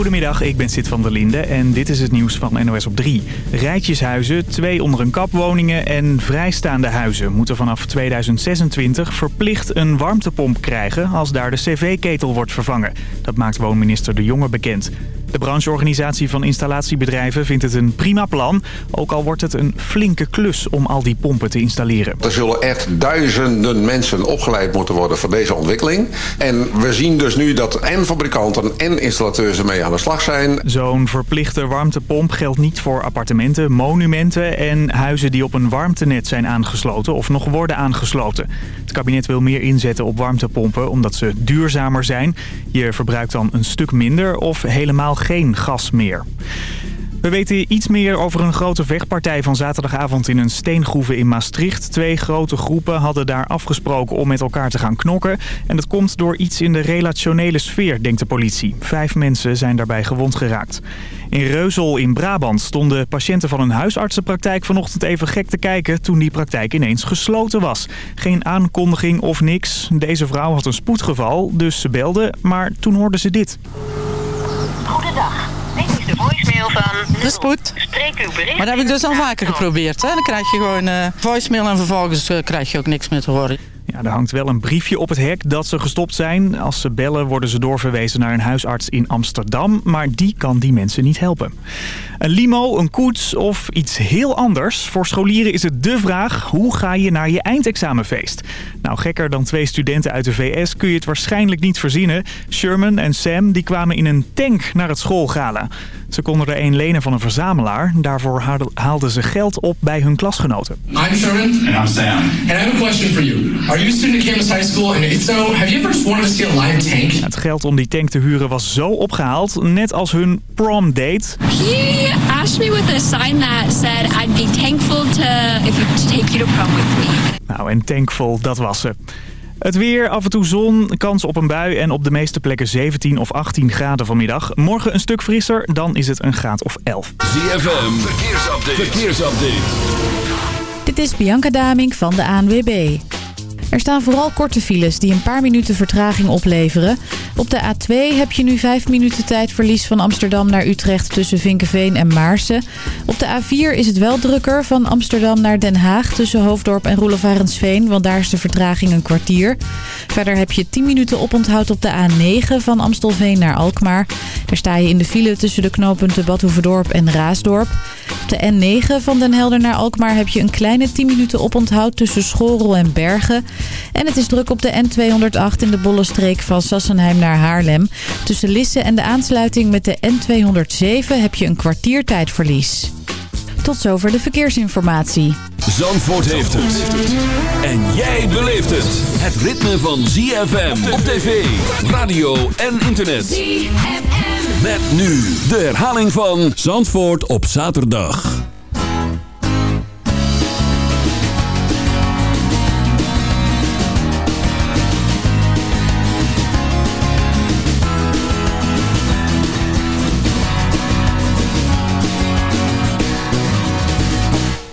Goedemiddag, ik ben Sid van der Linde en dit is het nieuws van NOS op 3. Rijtjeshuizen, twee onder een kap woningen en vrijstaande huizen moeten vanaf 2026 verplicht een warmtepomp krijgen als daar de cv-ketel wordt vervangen. Dat maakt woonminister De Jonge bekend. De brancheorganisatie van installatiebedrijven vindt het een prima plan. Ook al wordt het een flinke klus om al die pompen te installeren. Er zullen echt duizenden mensen opgeleid moeten worden voor deze ontwikkeling. En we zien dus nu dat en fabrikanten en installateurs ermee aan de slag zijn. Zo'n verplichte warmtepomp geldt niet voor appartementen, monumenten en huizen die op een warmtenet zijn aangesloten of nog worden aangesloten. Het kabinet wil meer inzetten op warmtepompen omdat ze duurzamer zijn. Je verbruikt dan een stuk minder of helemaal geen gas meer. We weten iets meer over een grote vechtpartij van zaterdagavond in een steengroeven in Maastricht. Twee grote groepen hadden daar afgesproken om met elkaar te gaan knokken. En dat komt door iets in de relationele sfeer, denkt de politie. Vijf mensen zijn daarbij gewond geraakt. In Reuzel in Brabant stonden patiënten van een huisartsenpraktijk vanochtend even gek te kijken toen die praktijk ineens gesloten was. Geen aankondiging of niks. Deze vrouw had een spoedgeval, dus ze belde, maar toen hoorden ze dit. Goedendag. Dit is de voicemail van... De spoed. Spreek uw bericht. Maar dat heb ik dus al vaker geprobeerd. Hè? Dan krijg je gewoon uh, voicemail en vervolgens uh, krijg je ook niks meer te horen. Ja, er hangt wel een briefje op het hek dat ze gestopt zijn. Als ze bellen worden ze doorverwezen naar een huisarts in Amsterdam. Maar die kan die mensen niet helpen. Een limo, een koets of iets heel anders. Voor scholieren is het de vraag, hoe ga je naar je eindexamenfeest? Nou, gekker dan twee studenten uit de VS kun je het waarschijnlijk niet verzinnen. Sherman en Sam die kwamen in een tank naar het schoolgala. Ze konden er een lenen van een verzamelaar. Daarvoor haalden ze geld op bij hun klasgenoten. I'm Sherman. And I'm Sam. And I have a question for you. Are you a student at Campus High School? And if so, have you ever just wanted to see a live tank? Het geld om die tank te huren was zo opgehaald, net als hun prom date. He asked me with a sign that said I'd be thankful to, if, to take you to prom with me. Nou, en tankvol, dat was ze. Het weer, af en toe zon, kans op een bui en op de meeste plekken 17 of 18 graden vanmiddag. Morgen een stuk frisser, dan is het een graad of 11. ZFM, verkeersupdate. verkeersupdate. Dit is Bianca Daming van de ANWB. Er staan vooral korte files die een paar minuten vertraging opleveren. Op de A2 heb je nu 5 minuten tijdverlies van Amsterdam naar Utrecht tussen Vinkenveen en Maarsen. Op de A4 is het wel drukker van Amsterdam naar Den Haag tussen Hoofddorp en Roelofarensveen, want daar is de vertraging een kwartier. Verder heb je 10 minuten oponthoud op de A9 van Amstelveen naar Alkmaar. Daar sta je in de file tussen de knooppunten Badhoevedorp en Raasdorp. Op de N9 van Den Helder naar Alkmaar heb je een kleine 10 minuten oponthoud tussen Schorel en Bergen. En het is druk op de N208 in de Bollestreek van Sassenheim naar Haarlem. Tussen Lisse en de aansluiting met de N207 heb je een kwartiertijdverlies. Tot zover de verkeersinformatie. Zandvoort heeft het. En jij beleeft het. Het ritme van ZFM op tv, radio en internet. ZFM. Met nu de herhaling van Zandvoort op zaterdag.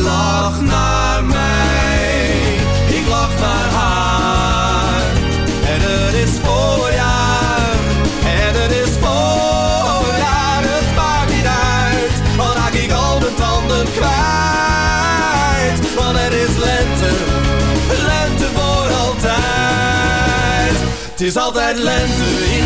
Lacht naar mij, ik lach naar haar. En het is voorjaar, en het is voorjaar. Het maakt niet uit, al raak ik al mijn tanden kwijt. Want het is lente, lente voor altijd. Het is altijd lente in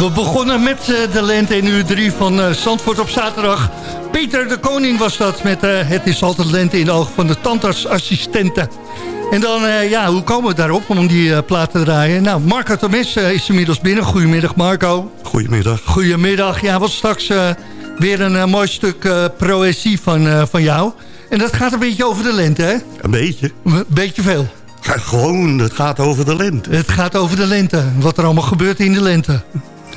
We begonnen met eh, de lente in uur 3 van eh, Zandvoort op zaterdag. Peter de Koning was dat met eh, Het is altijd lente in de ogen van de tandartsassistenten. En dan, ja, hoe komen we daarop om die plaat te draaien? Nou, Marco Tomes is inmiddels binnen. Goedemiddag, Marco. Goedemiddag. Goedemiddag. Ja, wat straks weer een mooi stuk proëzie van, van jou. En dat gaat een beetje over de lente, hè? Een beetje. Een beetje veel. Ja, gewoon, het gaat over de lente. Het gaat over de lente. Wat er allemaal gebeurt in de lente.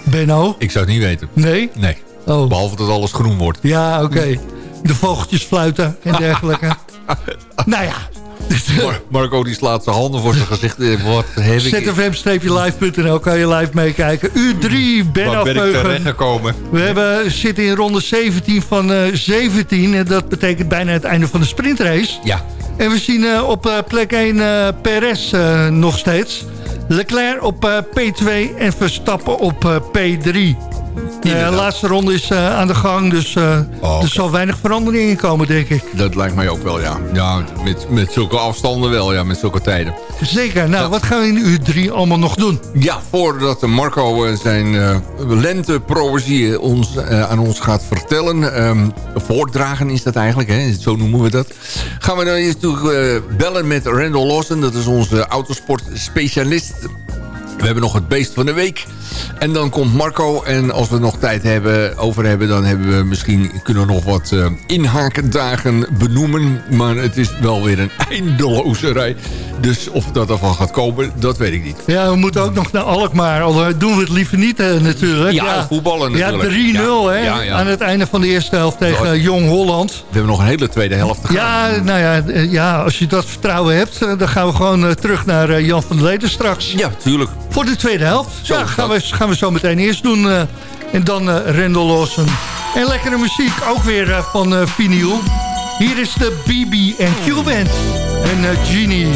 Benno? Ik zou het niet weten. Nee? Nee. Oh. Behalve dat alles groen wordt. Ja, oké. De vogeltjes fluiten en dergelijke. nou ja. Mar- Marco die slaat zijn handen voor zijn gezicht. Eh, Wat heb ik... zfm-live.nl kan je live meekijken. U3, Ben Waar ben ik Afveugen. terechtgekomen? We hebben, zitten in ronde 17 van eh 17. En dat betekent bijna het einde van de sprintrace. Ja. En we zien eh, op eh, plek 1 eh Perez eh, nog steeds. Leclerc op eh, P2 en Verstappen op eh, P3. De Inderdaad. laatste ronde is eh, aan de gang, dus eh, Oh, er zal weinig verandering in komen, denk ik. Dat lijkt mij ook wel, ja. Ja, met, met zulke afstanden wel, ja, met zulke tijden. Zeker. Nou, wat gaan we in uur 3 allemaal nog doen? Ja, voordat Marco eh, zijn uh, lenteproëzie ons, eh, aan ons gaat vertellen... ehm, voordragen is dat eigenlijk, hè? zo noemen we dat... gaan we dan eerst natuurlijk eh, bellen met Randall Lawson. Dat is onze autosportspecialist. We hebben nog het beest van de week. En dan komt Marco. En als we nog tijd hebben, over hebben... dan hebben we misschien, kunnen we nog wat uh, inhakendagen benoemen. Maar het is wel weer een eindeloze rij. Dus of dat ervan gaat komen, dat weet ik niet. Ja, we moeten ook nog naar Alkmaar. Al eh, doen we het liever niet uh, natuurlijk. Ja, ja, voetballen natuurlijk. Ja, 3-0 hè, ja, aan het einde van de eerste helft tegen Jong Holland. We hebben nog een hele tweede helft te gaan. Ja, nou ja, ja als je dat vertrouwen hebt... dan gaan we gewoon terug naar Jan van der Leden straks. Ja, tuurlijk. Voor de tweede helft. Zo ja, gaan we, gaan we zo meteen eerst doen. Uh, en dan uh, Lawson. En lekkere muziek, ook weer uh, van uh, vinyl. Hier is de BB en Q-band. En Genie.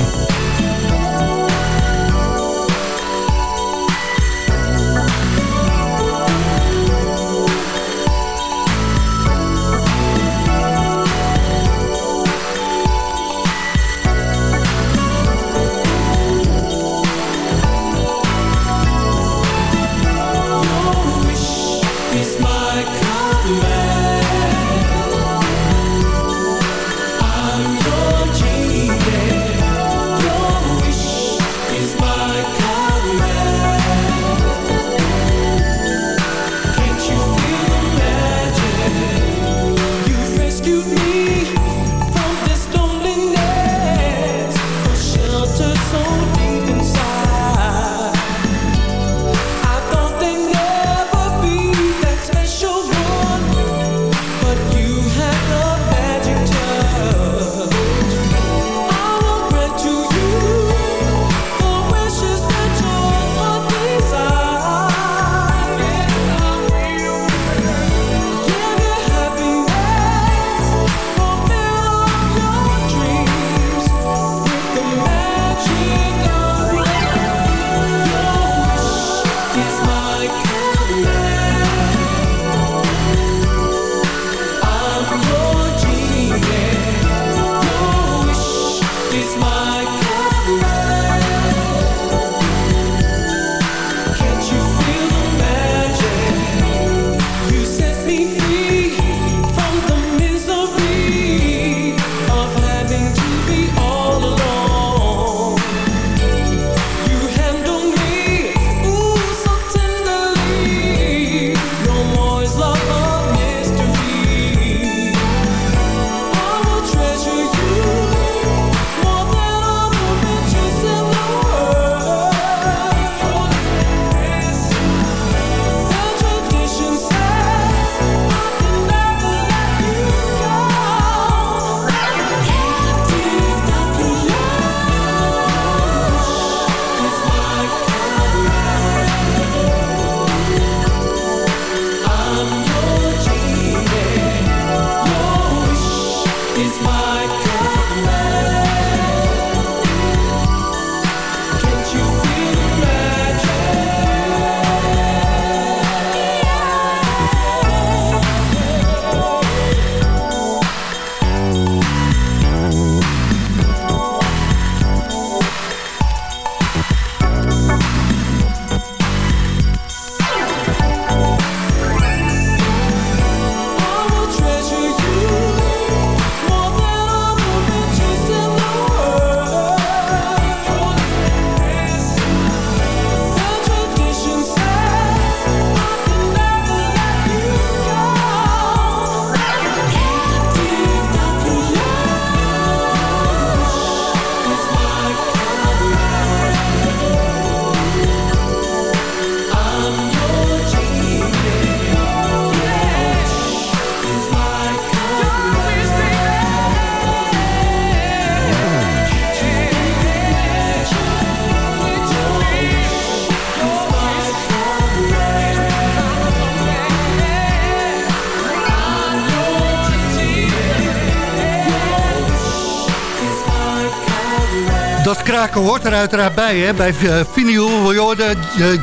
Kraken hoort er uiteraard bij, hè? Bij uh, Vinyl, uh,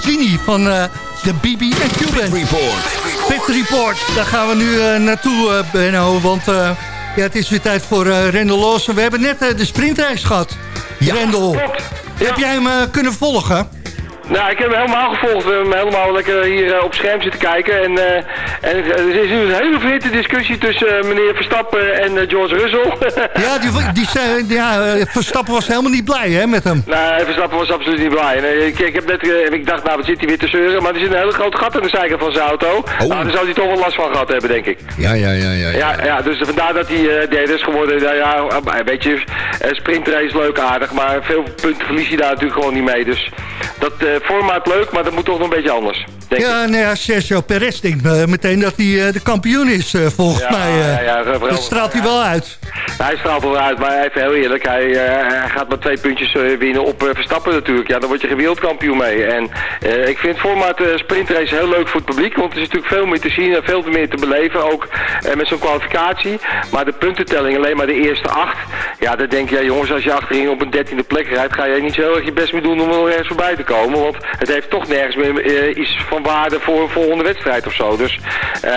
Genie van uh, de BB en Cuban. Report. Pit Report, daar gaan we nu naartoe, Benno, want ja, het is weer tijd voor Rendel Lawson. We hebben net de sprintrace gehad. Ja, Rendel, heb jij hem kunnen volgen? Nou, ik heb hem helemaal gevolgd. We hebben hem helemaal lekker hier op scherm zitten kijken. En, en er is nu een hele verhitte discussie tussen uh, meneer Verstappen en George Russell. ja, die, die, zei, ja, Verstappen was helemaal niet blij hè, met hem. Nee, Verstappen was absoluut niet blij. Nee, ik, ik, heb net, ik dacht, nou, wat zit hij weer te zeuren? Maar er zit een hele groot gat in de zijkant van zijn auto. Oh. Nou, daar zou hij toch wel last van gehad hebben, denk ik. Ja, ja, ja. Ja, ja. ja, ja dus vandaar dat hij derde is geworden. Nou, ja, een beetje sprintrace leuk aardig. Maar veel punten verlies hij daar natuurlijk gewoon niet mee. Dus dat formaat leuk, maar dat moet toch nog een beetje anders. Ja, ik. nou ja, Sergio Perez denkt uh, meteen dat hij uh, de kampioen is, uh, volgens ja, mij. Ja, ja, dat straalt hij wel uit. Hij straalt wel uit, maar even heel eerlijk, hij, hij gaat maar twee puntjes winnen op Verstappen natuurlijk. Ja, dan word je geen wereldkampioen mee. En ik vind het formaat sprintrace heel leuk voor het publiek, want er is natuurlijk veel meer te zien en veel meer te beleven, ook met zo'n kwalificatie. Maar de puntentelling, alleen maar de eerste acht, ja, dan denk je, ja, jongens, als je achterin op een dertiende plek rijdt, ga je niet zo heel erg je best meer doen om er ergens voorbij te komen, want het heeft toch nergens meer iets van waarde voor een volgende wedstrijd of zo. Dus uh,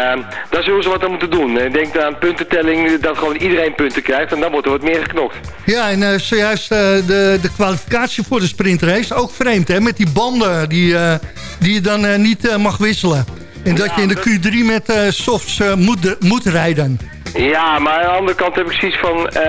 daar zullen ze wat aan moeten doen. Ik denk aan puntentelling dat gewoon iedereen punten krijgt en dan wordt er wat meer geknokt. Ja, en uh, zojuist uh, de, de kwalificatie voor de sprintrace, ook vreemd hè, met die banden die, die je dan niet mag wisselen. En dat je in de Q3 met softs moet, moet rijden. Ja, maar aan de andere kant heb ik zoiets van, uh,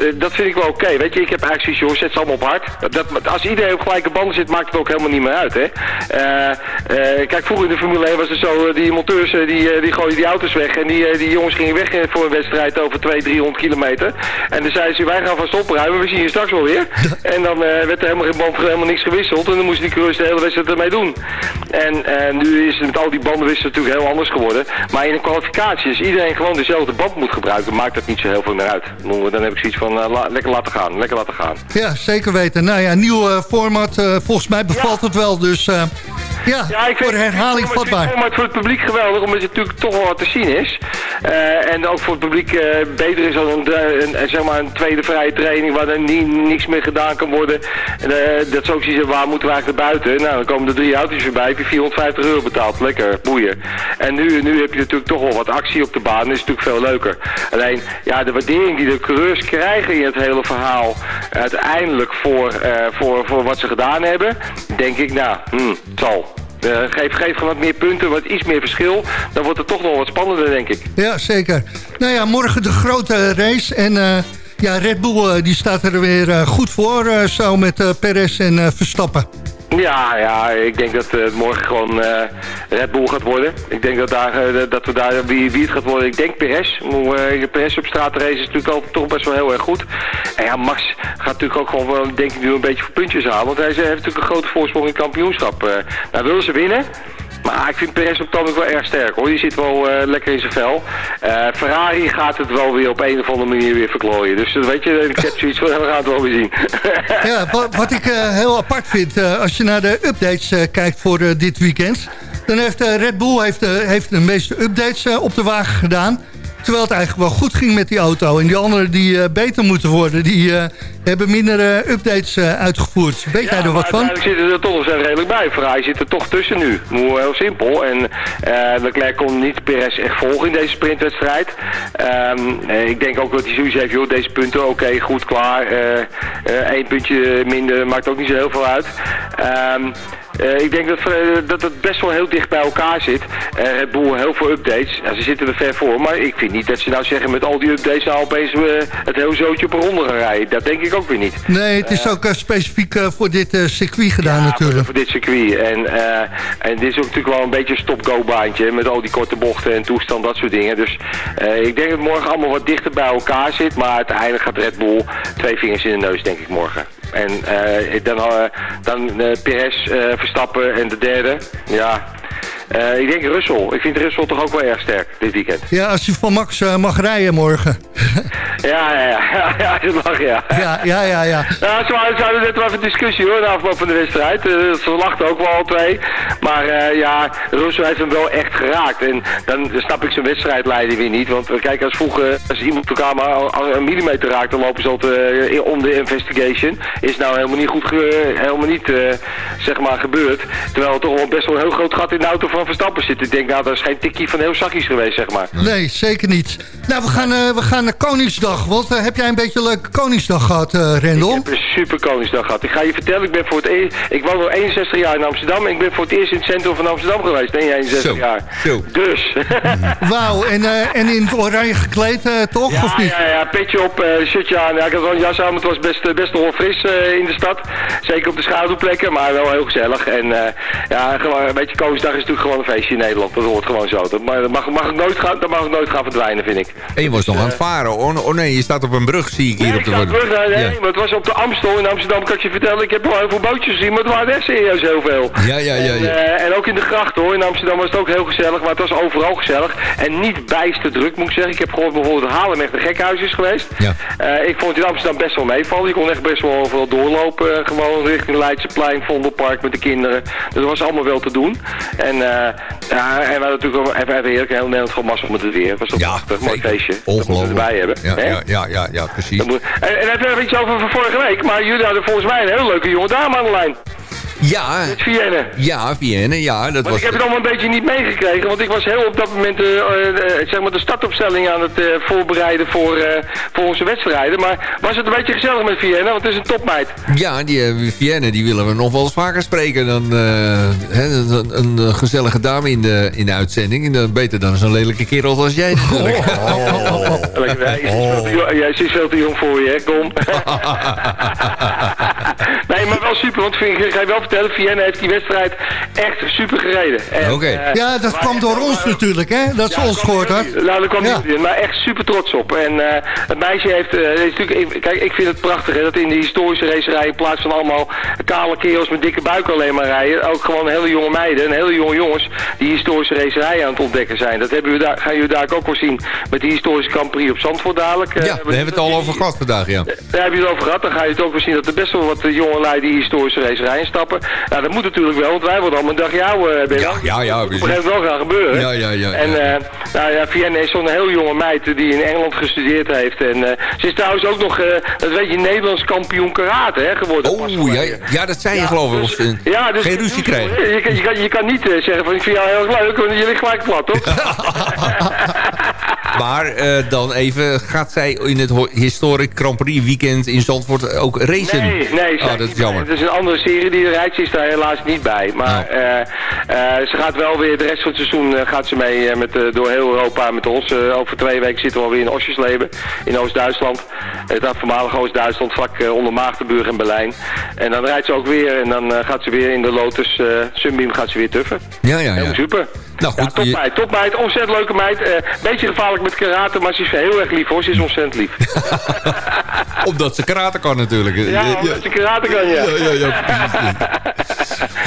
uh, dat vind ik wel oké. Weet je, ik heb eigenlijk zoiets, joh, zet ze allemaal op hard. Dat, als iedereen op gelijke banden zit, maakt het ook helemaal niet meer uit, hè. Uh, kijk, vroeger in de Formule 1 was het zo, die monteurs, die, die gooien die auto's weg. En die, die jongens gingen weg voor een wedstrijd over 200, 300 kilometer. En dan zeiden ze, wij gaan vast opruimen, we zien je straks wel weer. En dan werd er helemaal geen band, helemaal niks gewisseld. En dan moesten die coureurs de hele wedstrijd ermee doen. En nu is het met al die banden natuurlijk heel anders geworden. Maar in een kwalificatie is iedereen gewoon dezelfde de band moet gebruiken, maakt dat niet zo heel veel meer uit. Dan heb ik zoiets van, uh, la lekker laten gaan, lekker laten gaan. Ja, zeker weten. Nou ja, nieuw uh, format, uh, volgens mij bevalt ja. het wel, dus ja, ja, ik voor herhaling vatbaar. Het format voor het publiek geweldig, omdat het natuurlijk toch wel wat te zien is. en ook voor het publiek beter is dan een, een, zeg maar een tweede vrije training, waar er nie, niks meer gedaan kan worden. dat is ook zoiets, waar moeten we eigenlijk naar buiten? Nou, dan komen er drie auto's voorbij, heb je 450 euro betaald. Lekker, boeien. En nu, nu heb je natuurlijk toch wel wat actie op de baan, is natuurlijk veel leuker. Alleen, ja, de waardering die de coureurs krijgen in het hele verhaal... uiteindelijk voor, uh, voor, voor wat ze gedaan hebben... denk ik, nou, hmm, zal. Uh, geef, geef gewoon wat meer punten, wat iets meer verschil. Dan wordt het toch nog wat spannender, denk ik. Ja, zeker. Nou ja, morgen de grote race. En uh, ja, Red Bull die staat er weer goed voor, zo met Perez en Verstappen. Ja, ja, ik denk dat het morgen gewoon uh, Red Bull gaat worden. Ik denk dat, daar, uh, dat we daar, wie, wie het gaat worden, ik denk Perez. Perez op straatrace is natuurlijk al toch best wel heel erg goed. En ja, Max gaat natuurlijk ook gewoon, denk ik, nu een beetje voor puntjes halen. Want hij heeft natuurlijk een grote voorsprong in kampioenschap. nou, willen ze winnen? Maar ik vind Perez op het wel erg sterk hoor. Die zit wel uh, lekker in zijn vel. Uh, Ferrari gaat het wel weer op een of andere manier weer verklooien. Dus uh, weet je, ik heb zoiets van, we gaan het wel weer zien. ja, wat, wat ik heel apart vind, als je naar de updates kijkt voor dit weekend. Dan heeft Red Bull heeft, heeft de meeste updates op de wagen gedaan. Terwijl het eigenlijk wel goed ging met die auto. En die anderen die uh, beter moeten worden, die uh, hebben minder uh, updates uitgevoerd. Weet ja, jij er wat van? uiteindelijk zitten er toch nog redelijk bij. Ferrari zit er toch tussen nu. Hoe heel simpel. En Leclerc kon niet Perez echt volgen in deze sprintwedstrijd. Um, ik denk ook dat hij zoiets heeft, joh, deze punten, oké, okay, goed, klaar. Eén puntje minder maakt ook niet zo heel veel uit. Um, uh, ik denk dat, uh, dat het best wel heel dicht bij elkaar zit. Uh, Red Bull heel veel updates. Ja, ze zitten er ver voor, maar ik vind niet dat ze nou zeggen met al die updates nou opeens het hele zootje op een ronde gaan rijden. Dat denk ik ook weer niet. Nee, het is ook specifiek voor dit circuit gedaan ja, natuurlijk. Voor, voor, dit circuit. En, en dit is ook natuurlijk wel een beetje een stop-go baantje met al die korte bochten en toestand, dat soort dingen. Dus ik denk dat morgen allemaal wat dichter bij elkaar zit, maar uiteindelijk gaat Red Bull twee vingers in de neus, denk ik morgen. En uh, dan, uh, dan uh, Perez, Verstappen en de derde. Ja, uh, ik denk Russell. Ik vind Russell toch ook wel erg sterk dit weekend. Ja, als je van Max uh, mag rijden morgen. Ja, ja, ja, ja, dat mag, ja. Ja, ja, ja, ja. Ja, ze hadden- ze hadden net wel even discussie hoor, na afloop van de wedstrijd. Eh, ze lachten ook wel al twee. Maar eh, ja, Russo heeft hem wel echt geraakt. En dan snap ik zijn wedstrijdleider weer niet. Want eh, kijk, als vroeger, als iemand elkaar maar een millimeter raakt, dan lopen ze al te, om de investigation. Is nou helemaal niet goed, helemaal niet, eh, zeg maar, gebeurd. Terwijl er toch wel best wel een heel groot gat in de auto van Verstappen zit. Ik denk, nou, dat is geen tikkie van heel zakjes geweest, zeg maar. Nee, zeker niet. Nou, we gaan, eh, we gaan naar Koningsdag. Want eh, heb jij een beetje een leuke Koningsdag gehad, eh Rendel? Ik heb een super Koningsdag gehad. Ik ga je vertellen, ik ben voor het eerst... Ik woon al 61 jaar in Amsterdam en ik ben voor het eerst in het centrum van Amsterdam geweest. Nee, 61 Zo, jaar. zo. Dus. Wauw, en, eh, en in het oranje gekleed, toch? Ja, of niet? ja, ja, petje op, eh, shirtje aan. Ja, ik had wel een jas aan, maar het was best, best wel fris eh, in de stad. Zeker op de schaduwplekken, maar wel heel gezellig. En eh, ja, gewoon, een beetje Koningsdag is natuurlijk gewoon een feestje in Nederland. Dat hoort gewoon zo. Dat mag, mag, mag, ik nooit gaan, dat mag ik nooit gaan verdwijnen, vind ik. En je was nog aan het varen. Oh, oh nee, je staat op een brug, zie ik hier Nee, op de terug, nee, nee, Ja. maar het was op de Amstel in Amsterdam, kan ik je vertellen. Ik heb wel heel veel bootjes gezien, maar het waren echt serieus heel veel. Ja, ja, ja. En, eh, en ook in de gracht hoor, in Amsterdam was het ook heel gezellig, maar het was overal gezellig. En niet bijster druk moet ik zeggen. Ik heb gehoord bijvoorbeeld dat Haarlem echt een gekhuis is geweest. Ja. Eh, ik vond het in Amsterdam best wel meevallen. Je kon echt best wel overal doorlopen, eh, gewoon richting Leidseplein, Vondelpark met de kinderen. Dus dat was allemaal wel te doen. En, eh, ja, en we hadden natuurlijk even, even heel Nederland gewoon massa met het weer. Het was toch Ja, prachtig, mooi feestje. Dat Ongelooflijk. erbij hebben. Ja, hè? ja, ja, ja, ja, precies. Dat moet- En, en nog iets over van vorige week, maar jullie hadden volgens mij een hele leuke jonge dame aan de lijn. Ja, Met Vienne. ja, Vienne, ja, dat Want was... ik heb het allemaal een beetje niet meegekregen, want ik was heel op dat moment eh, eh, zeg maar de startopstelling aan het eh, voorbereiden voor, eh, voor onze wedstrijden. Maar was het een beetje gezellig met Vienne, want het is een topmeid. Ja, die Vienne, die willen we nog wel eens vaker spreken dan eh, hè, een, een, een gezellige dame in de, in de uitzending. En dan beter dan zo'n lelijke kerel als jij natuurlijk. Lekker? Ze is te Ja, ze is veel te jong voor je, hè? Kom. maar wel super, want ik ga je wel vertellen, Vienne heeft die wedstrijd echt super gereden. En, Oké. eh, Ja, dat kwam door ons eh, natuurlijk, hè? Dat ze Ja, ons gehoord had. niet- Nou, daar kwam Ja. niet in, maar echt super trots op. En eh, het meisje heeft, eh, is natuurlijk, ik- kijk, ik vind het prachtig hè, dat in de historische racerij in plaats van allemaal kale kerels met dikke buik alleen maar rijden, ook gewoon hele jonge meiden en hele jonge jongens die historische racerij aan het ontdekken zijn. Dat hebben we daar, gaan jullie daar ook wel zien met die historische Grand Prix op Zandvoort dadelijk. eh, Ja, daar hebben we het al over gehad vandaag, ja. daar heb je het over gehad. Dan ga je het ook wel zien dat er best wel wat eh, jonge die historische racerijen stappen. Nou, dat moet natuurlijk wel, want wij worden allemaal een dag jou, Ben. Ja, ja, ja, Dat moet wel gaan gebeuren. Ja, ja, ja, En ja. eh, nou ja, Vienne is zo'n heel jonge meid die in Engeland gestudeerd heeft. En eh, ze is trouwens ook nog, eh, dat weet je, Nederlands kampioen karate hè, geworden. Oh, ja, ja, dat zei je geloof ik. Of ze Ja, dus geen ruzie krijgen. Je, kan- je, kan, je kan niet zeggen van ik vind jou heel erg leuk, want je ligt gelijk plat, toch? Maar eh, dan even, gaat zij in het Historic Grand Prix weekend in Zandvoort ook racen? Nee, nee. Oh, dat is jammer. Het is een andere serie die er rijdt. Ze is daar helaas niet bij. Maar eh, eh, ze gaat wel weer de rest van het seizoen gaat ze mee met, door heel Europa met ons. Over twee weken zitten we alweer in Osjesleben in Oost-Duitsland. Het voormalig Oost-Duitsland, vlak onder Maagdenburg en Berlijn. En dan rijdt ze ook weer en dan gaat ze weer in de Lotus Sunbeam gaat ze weer tuffen. Ja, ja, Heel ja. super. Nou Ja, goed, top je- meid, top meid, ontzettend leuke meid. Eh, beetje gevaarlijk met karate, maar ze is heel erg lief hoor. Ze is ontzettend lief. Omdat ze karate kan natuurlijk. ja, omdat ze karate kan, ja. Ja, ja, ja,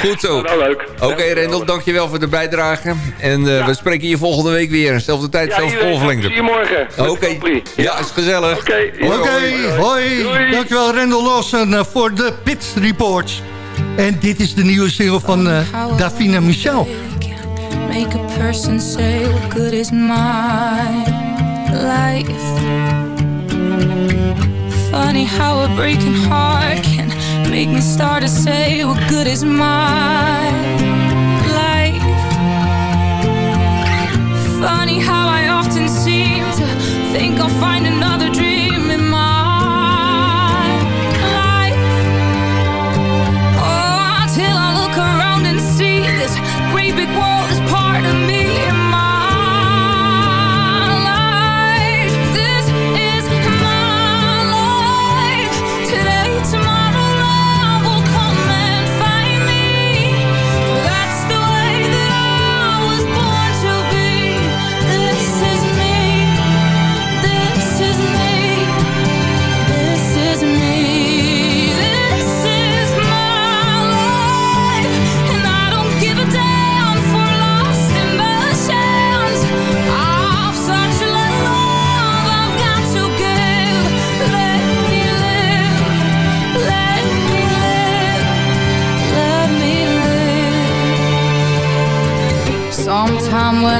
Goed zo. Wel leuk. Oké, Rendel, dankjewel voor de bijdrage. En eh, we spreken je volgende week weer. Zelfde tijd, Ja, zelfde golflengte. zie je morgen. Oké, ja, is gezellig. Oké, Oké, hoi. Dankjewel Rendel Lawson eh, voor de Pit Report. En dit is de nieuwe single van eh, Davina Michel. Make a person say what good is my life. Funny how a breaking heart can make me start to say what good is my life. Funny how I often seem to think I'll find another dream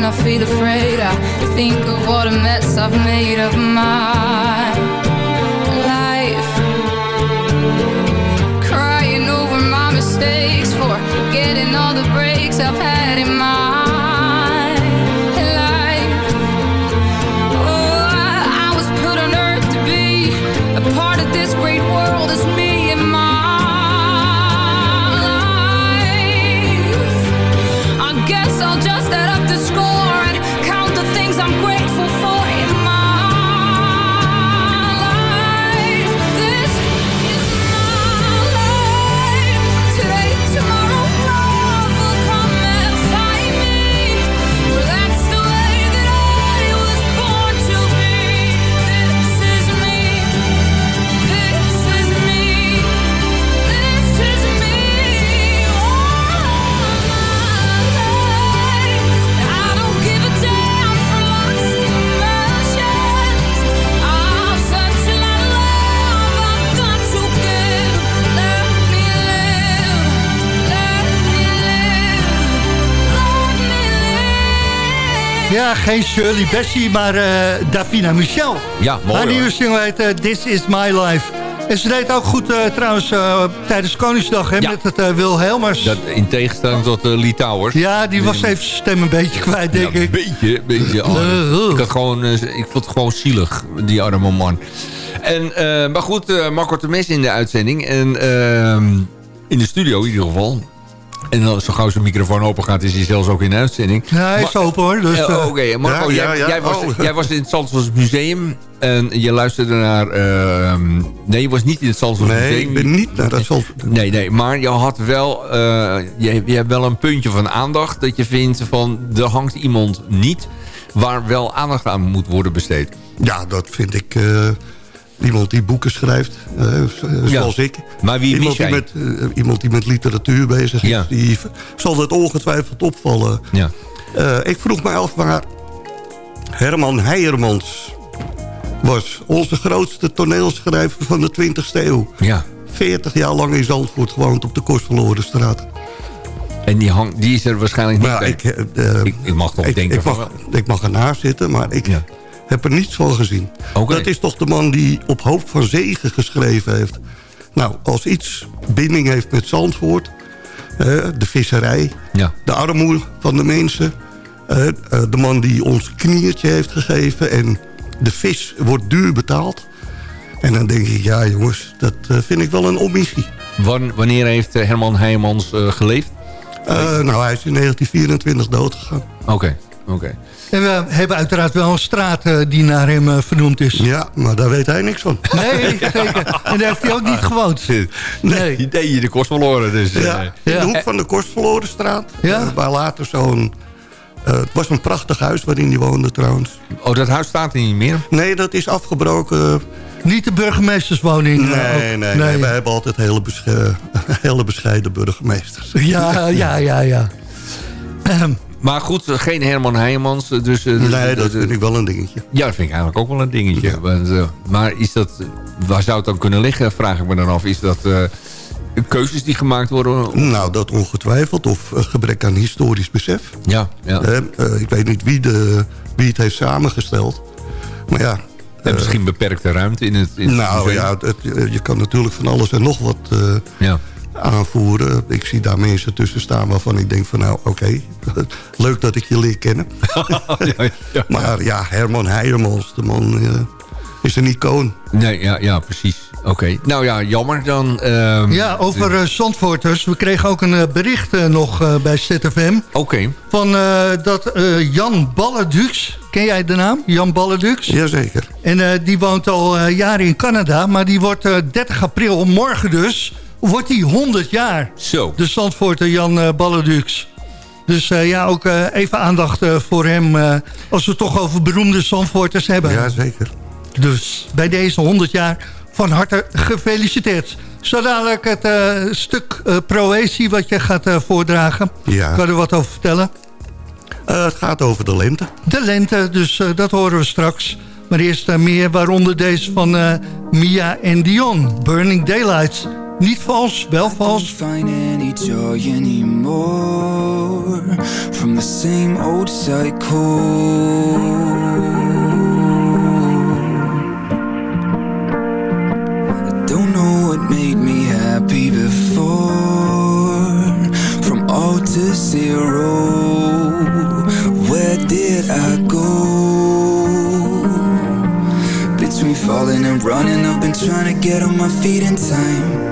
I feel afraid, I think of what a mess I've made of my life. Crying over my mistakes, forgetting all the breaks I've had in my Ja, geen Shirley Bessie, maar eh, Davina Michel. Ja, mooi, Haar nieuwe single heet eh, This Is My Life. En ze deed ook goed eh, trouwens tijdens Koningsdag hè, Ja. met het eh, Wil Helmers. Dat, in tegenstelling tot uh, Lee Towers. Ja, die was even zijn stem een beetje kwijt, denk Ja, ik. beetje, beetje. Oh, Uh, uh. ik, had gewoon, ik vond het gewoon zielig, die arme man. En, maar goed, Marco Temes in de uitzending. En, ehm, in de studio in ieder geval. En dan, zo gauw zijn microfoon open gaat, is hij zelfs ook in de uitzending. Ja, hij is open hoor. Dus, Eh, Oké, Marco, ja, jij, ja, jij was, oh. jij was in het Zandvoors Museum. En je luisterde naar... ehm, nee, je was niet in het Zandvoors Nee, Museum. ik ben niet naar dat zal. Nee, nee, maar je had wel, eh, je, je hebt wel een puntje van aandacht... dat je vindt van, er hangt iemand niet... waar wel aandacht aan moet worden besteed. Ja, dat vind ik eh, iemand die boeken schrijft, eh, z- zoals ik. Maar wie iemand die, met, eh, iemand die met literatuur bezig is, Ja. die zal dat ongetwijfeld opvallen. Ja. Eh, ik vroeg me af waar Herman Heijermans was. Onze grootste toneelschrijver van de 20e eeuw. Ja. 40 jaar lang in Zandvoort gewoond op de Kostverlorenstraat. En die, hang, die is er waarschijnlijk niet Maar bij. ik, eh, eh, ik, ik mag toch ik, denken ik van mag, ik mag ernaast zitten, maar ik Ja. Heb er niets van gezien. Dat is toch de man die op hoop van zegen geschreven heeft. Nou, als iets binding heeft met Zandvoort... eh, de visserij, Ja. de armoede van de mensen... eh, eh, de man die ons kniertje heeft gegeven... en de vis wordt duur betaald... En dan denk ik, ja jongens, dat vind ik wel een omissie. Wan- wanneer heeft Herman Heijmans geleefd? Nou, hij is in 1924 doodgegaan. Oké, oké. En we hebben uiteraard wel een straat eh, die naar hem eh, vernoemd is. Ja, maar daar weet hij niks van. Nee, zeker. En daar heeft hij ook niet gewoond. Nee. Die deed je de kost verloren. Dus, eh, Ja, in de Ja. hoek van de Kostverlorenstraat. Ja. eh, waar later zo'n... eh, het was een prachtig huis waarin hij woonde trouwens. Oh, dat huis staat er niet meer? Nee, dat is afgebroken. Niet de burgemeesterswoning. Nee, nee, nee. nee. Wij hebben altijd hele, besche- hele bescheiden burgemeesters. Ja, ja, ja, ja. Maar goed, eh, geen Herman Heijmans. eh, Dus, eh, dus- Nee, dat dus- vind ik wel een dingetje. Ja, dat vind ik eigenlijk ook wel een dingetje. Want, eh, maar is dat, waar zou het dan kunnen liggen, vraag ik me dan af. Is dat keuzes die gemaakt worden? Nou, dat ongetwijfeld. Of gebrek aan historisch besef. Ja, ja. Ik weet niet wie, de, wie het heeft samengesteld. Maar ja... en misschien beperkte ruimte in het, in Nou ja, het, je kan natuurlijk van alles en nog wat Ja. Aanvoeren. Ik zie daar mensen tussen staan waarvan ik denk van nou oké, leuk dat ik je leer kennen. ja, ja. Maar ja, Herman Heijermans, de man eh, is een icoon. Nee, ja, ja precies. Oké. Nou ja, jammer dan. ehm, ja, over eh, Zandvoorters. We kregen ook een eh, bericht eh, nog bij ZFM. Oké. Van eh, dat eh, Jan Balledux, ken jij de naam? Jan Balledux? Jazeker. En eh, die woont al eh, jaren in Canada. Maar die wordt eh, 30 april, morgen dus, wordt hij 100 jaar. Zo. De Zandvoorter Jan eh, Balledux. Dus eh, ja, ook eh, even aandacht eh, voor hem. eh, als we het toch over beroemde Zandvoorters hebben. Jazeker. Dus bij deze 100 jaar van harte gefeliciteerd. Zo dadelijk het eh, stuk eh, proëzie wat je gaat eh, voordragen. Ja. Kan je er wat over vertellen? Eh, het gaat over de lente. De lente, dus eh, dat horen we straks. Maar eerst meer, waaronder deze van eh, Mia en Dion. Burning Daylights. Niet vals, wel vals. find any joy anymore from the same old cycle. I don't know what made me happy before, from all to zero. Where did I go? Between falling and running, I've been trying to get on my feet in time.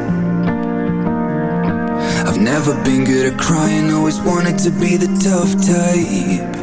Never been good at crying, always wanted to be the tough type.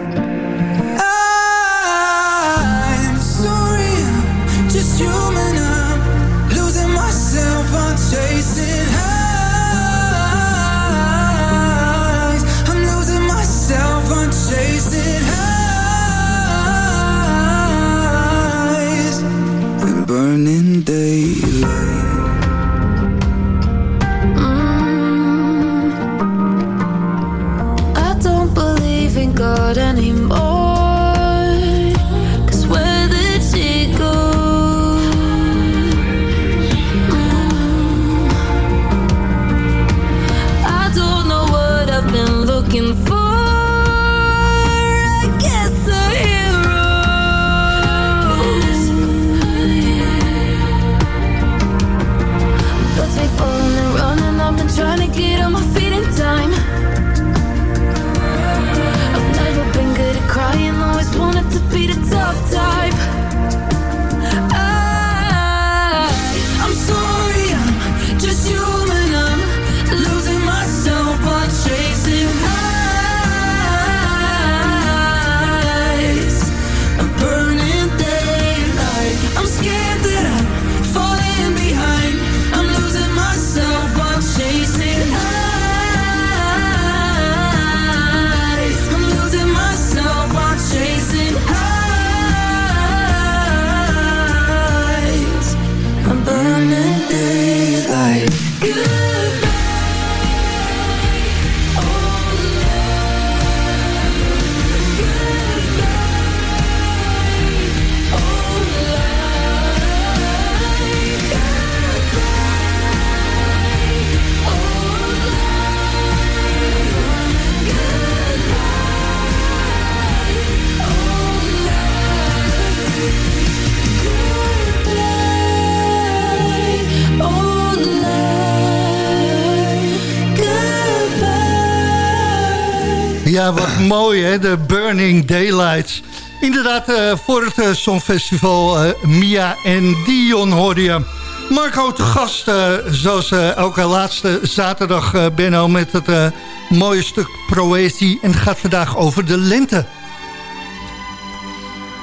Mooi hè, de Burning Daylights. Inderdaad, eh, voor het eh, Songfestival eh, Mia en Dion hoorde je. Marco te gast, zoals elke laatste zaterdag, Benno... met het mooie stuk proëzie. En gaat vandaag over de lente.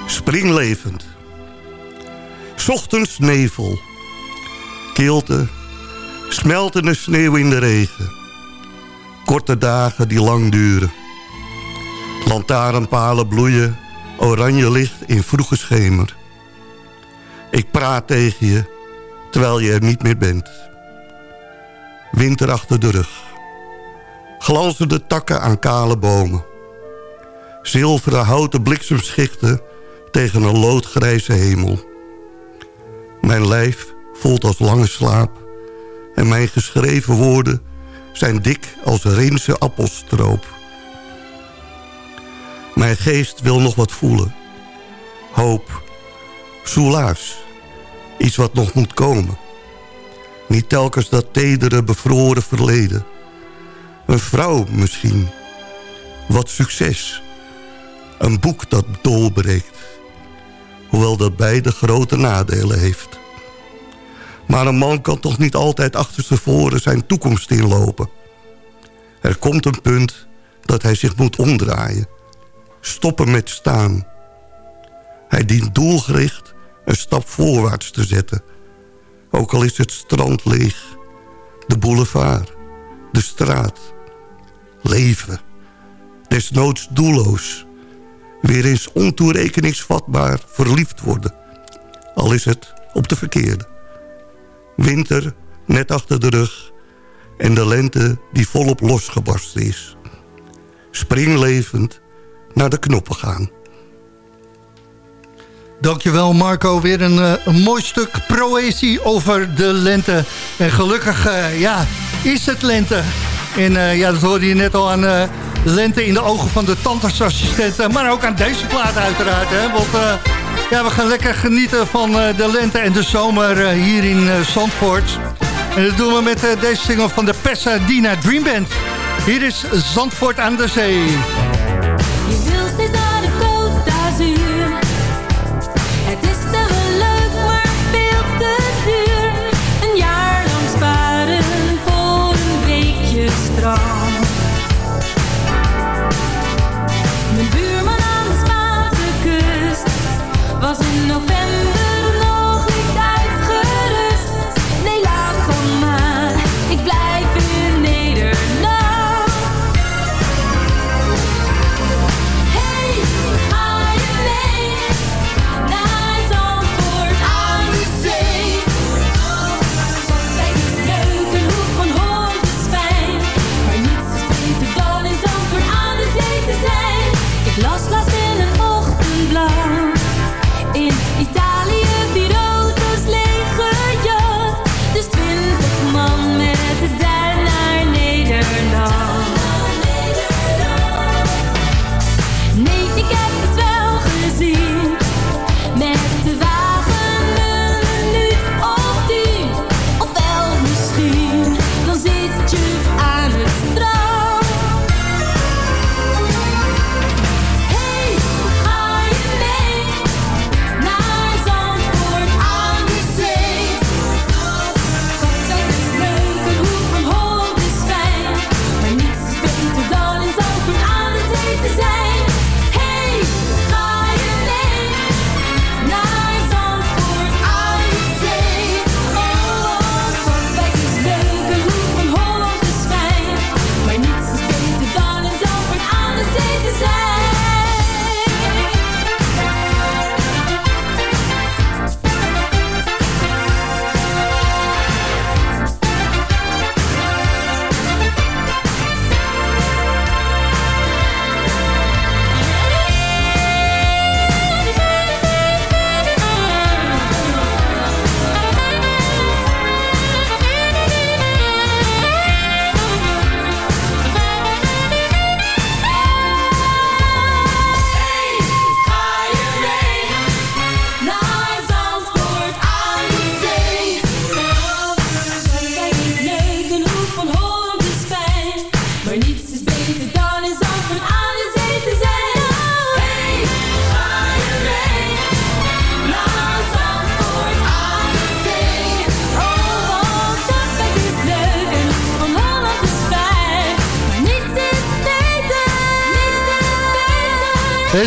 Springlevend. Ochtends nevel. Kilte. Smeltende sneeuw in de regen. Korte dagen die lang duren. Lantaarnpalen bloeien. Oranje licht in vroege schemer. Ik praat tegen je, terwijl je er niet meer bent. Winter achter de rug. Glanzende takken aan kale bomen. Zilveren houten bliksemschichten tegen een loodgrijze hemel. Mijn lijf voelt als lange slaap. En mijn geschreven woorden zijn dik als Reense appelstroop. Mijn geest wil nog wat voelen. Hoop. Soelaas. Iets wat nog moet komen. Niet telkens dat tedere, bevroren verleden. Een vrouw misschien. Wat succes. Een boek dat dolbreekt. Hoewel dat beide grote nadelen heeft. Maar een man kan toch niet altijd achter voren zijn toekomst inlopen. Er komt een punt dat hij zich moet omdraaien. Stoppen met staan. Hij dient doelgericht een stap voorwaarts te zetten. Ook al is het strand leeg. De boulevard. De straat. Leven. Desnoods doelloos. Weer eens ontoerekeningsvatbaar verliefd worden. Al is het op de verkeerde. Winter net achter de rug. En de lente die volop losgebarsten is. Springlevend naar de knoppen gaan. Dankjewel Marco, weer een, eh, een mooi stuk proëzie over de lente. En gelukkig eh, ja, is het lente. En eh, ja, dat hoorde je net al aan lente in de ogen van de tandartsassistenten. Maar ook aan deze plaat uiteraard. Hè? Want ja, we gaan lekker genieten van de lente en de zomer hier in Zandvoort. En dat doen we met deze single van de Pasadena Dream Band. Hier is Zandvoort aan de zee.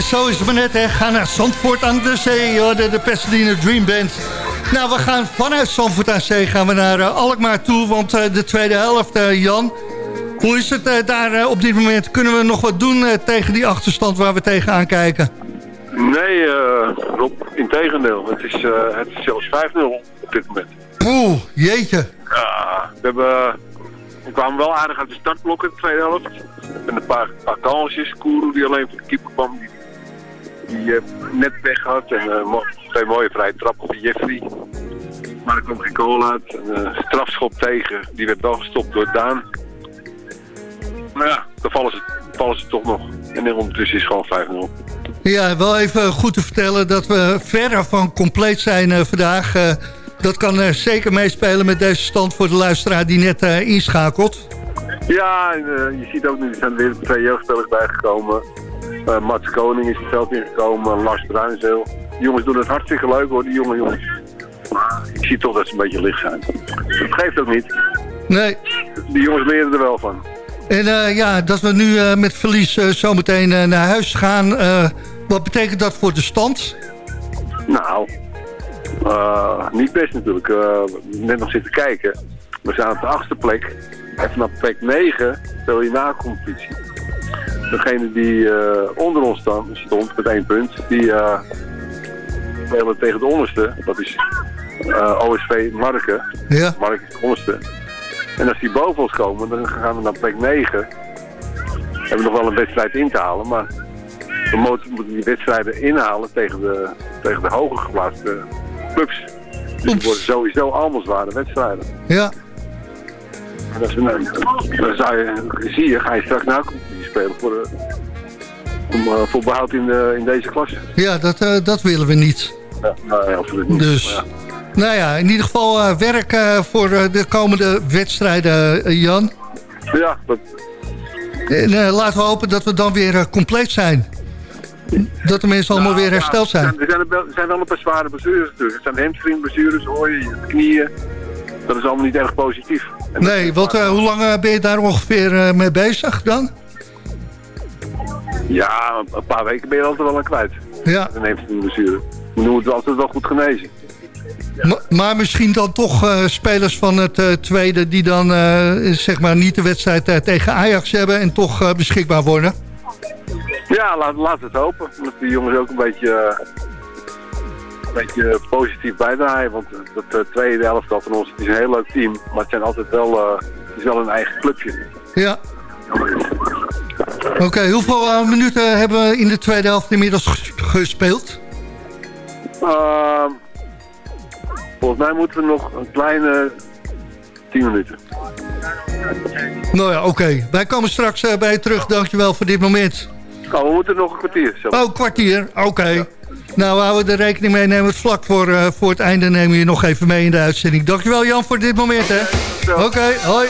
Zo is het maar net, hè. Ga naar Zandvoort aan de zee, de, de Pasadena Dream Band. Nou, we gaan vanuit Zandvoort aan zee gaan we naar eh, Alkmaar toe, want eh, de tweede helft, eh, Jan... Hoe is het daar op dit moment? Kunnen we nog wat doen tegen die achterstand waar we tegenaan kijken? Nee, Rob, in tegendeel. Het is, het is zelfs 5-0 op dit moment. Oeh, jeetje. Ja, we, hebben, we kwamen wel aardig uit de startblokken in de tweede helft. En een paar, paar kansjes. Kourou die alleen voor de keeper kwam, die, die eh, net weg had. En eh, twee mooie vrije trappen van Jeffrey. Maar er kwam geen goal uit. En, eh, strafschop tegen, die werd wel gestopt door Daan. Maar ja, dan vallen ze, vallen ze toch nog. En ondertussen is het gewoon 5-0. Ja, wel even goed te vertellen dat we verre van compleet zijn eh, vandaag. Eh, dat kan eh, zeker meespelen met deze stand voor de luisteraar die net eh, inschakelt. Ja, en, eh, je ziet ook nu, er zijn weer twee jeugdspelers bijgekomen. Eh Mats Koning is het veld ingekomen, Lars Bruinzeel. Die jongens doen het hartstikke leuk hoor, die jonge jongens. Maar ik zie toch dat ze een beetje licht zijn. Dat geeft ook niet. Nee. Die jongens leren er wel van. En eh, ja, dat we nu eh, met verlies zometeen naar huis gaan. wat betekent dat voor de stand? Nou, niet best natuurlijk. Net nog zitten kijken. We zijn op de achtste plek. En vanaf plek 9 speel je na competitie. Degene die eh, onder ons staan, stond met één punt, die eh, spelen tegen de onderste. Dat is eh, OSV Marken. Ja. Marken is de onderste. En als die boven ons komen, dan gaan we naar plek 9. Hebben we nog wel een wedstrijd in te halen, maar we moeten die wedstrijden inhalen tegen de, tegen de hoger geplaatste clubs. Dus het worden sowieso allemaal zware wedstrijden. Ja, En dat is een, dan zou je, zie je, ga je straks na competitie spelen voor, de, om, eh, voor behoud in, de, in deze klasse. ja dat, eh, dat willen we niet. Ja, nee, absoluut niet. Dus, nou ja, in ieder geval eh, werk eh, voor eh, de komende wedstrijden, eh, Jan. ja. dat, En eh, laten we hopen dat we dan weer eh, compleet zijn. Dat de mensen allemaal Nou, weer hersteld Er zijn. zijn, er zijn, er wel- er zijn wel een paar zware blessures natuurlijk. Het zijn hamstringblessures, je knieën. Dat is allemaal niet erg positief. En Nee, want eh, hoe lang eh, ben je daar ongeveer eh, mee bezig dan? Ja, een paar weken ben je er altijd wel aan kwijt. Ja. Een hamstringblessure. We noemen het altijd wel goed genezen. Ma- maar misschien dan toch eh, spelers van het eh, tweede... die dan eh, zeg maar niet de wedstrijd tegen Ajax hebben... en toch beschikbaar worden. Ja, laat, laat het hopen. Dat die jongens ook een beetje, een beetje positief bijdraaien. Want dat tweede elftal van ons het is een heel leuk team. Maar het zijn altijd wel, het is wel een eigen clubje. Ja. Oké, hoeveel eh, minuten hebben we in de tweede helft inmiddels ges- gespeeld? Ehm, volgens mij moeten we nog een kleine 10 minuten. Nou ja, oké. Wij komen straks eh, bij je terug. Dankjewel voor dit moment. Oh, we moeten nog een kwartier. Zo. Oh, kwartier. Oké. Nou, we houden er rekening mee. Nemen we het vlak voor, eh, voor het einde nemen we je nog even mee in de uitzending. Dankjewel Jan voor dit moment, hè. Oké, hoi.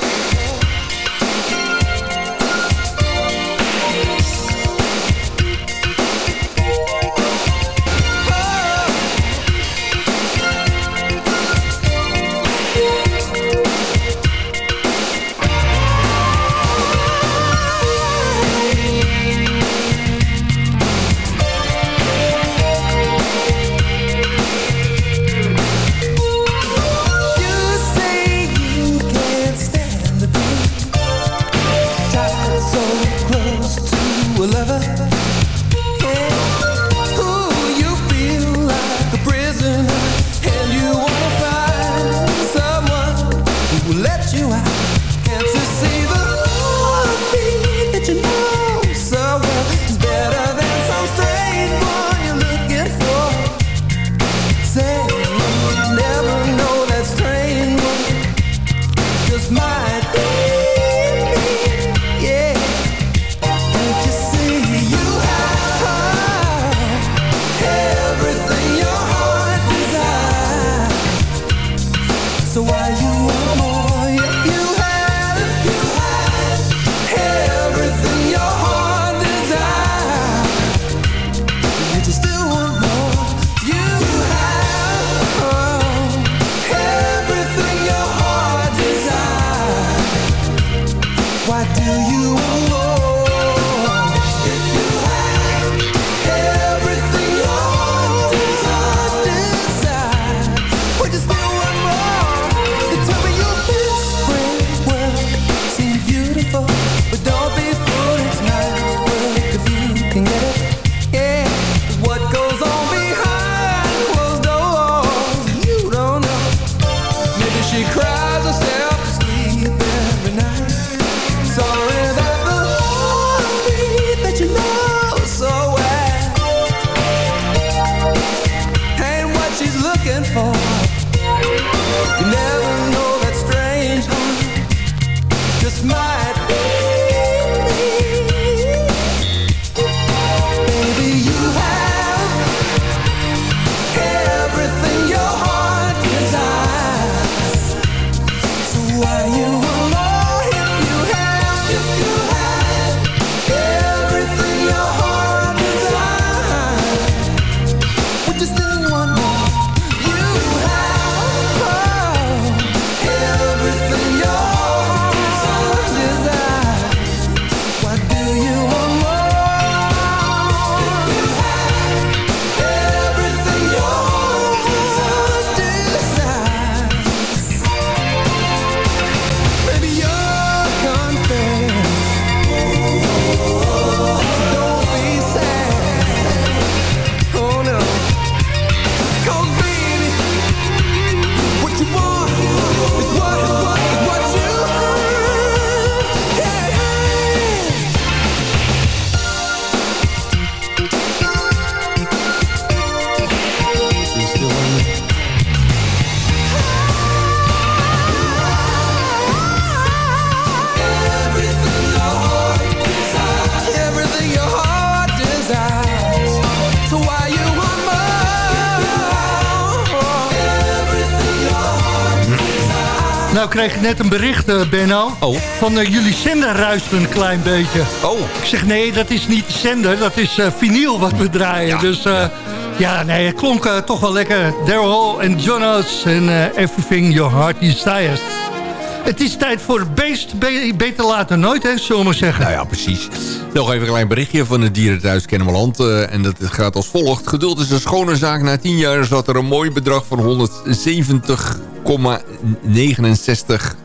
Kreeg ik net een bericht, eh, Benno. Van eh, jullie zender ruist een klein beetje. Oh. Ik zeg nee, dat is niet de zender. Dat is eh, vinyl wat we draaien. dus eh, ja. nee, het klonk toch wel lekker. Daryl Hall en John Oates en Everything Your Heart Desires. Het is tijd voor het beest. Be- beter later nooit, hè, zullen we maar zeggen. Nou ja, precies. Nog even een klein berichtje van het dierenthuis Kennemerland. eh, en dat gaat als volgt. Geduld is een schone zaak. Na 10 jaar zat er een mooi bedrag van 170,69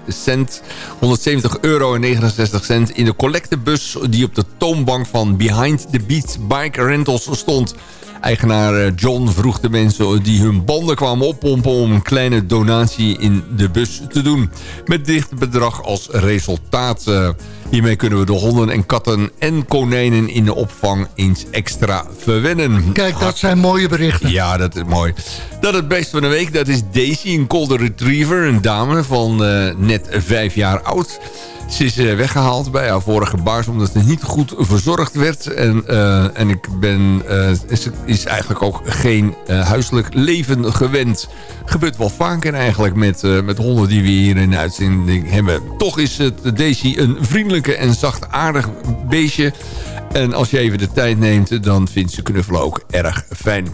cent. 170 euro en 69 cent in de collectebus die op de toonbank van Behind the Beat Bike Rentals stond. Eigenaar eh, John vroeg de mensen die hun banden kwamen oppompen... om een kleine donatie in de bus te doen. Met dit bedrag als resultaat. eh, hiermee kunnen we de honden en katten en konijnen in de opvang eens extra verwennen. Kijk, dat zijn mooie berichten. Ja, dat is mooi. Dat het beste van de week, dat is Daisy, een golden retriever. Een dame van eh, net vijf jaar oud. Ze is eh, weggehaald bij haar vorige baas omdat ze niet goed verzorgd werd. En, eh, en ik ben, eh, ze is eigenlijk ook geen eh, huiselijk leven gewend. Gebeurt wel vaker eigenlijk met, met honden die we hier in uitzending hebben. Toch is het Daisy een vriendelijke en zachtaardig beestje. En als je even de tijd neemt, dan vindt ze knuffelen ook erg fijn.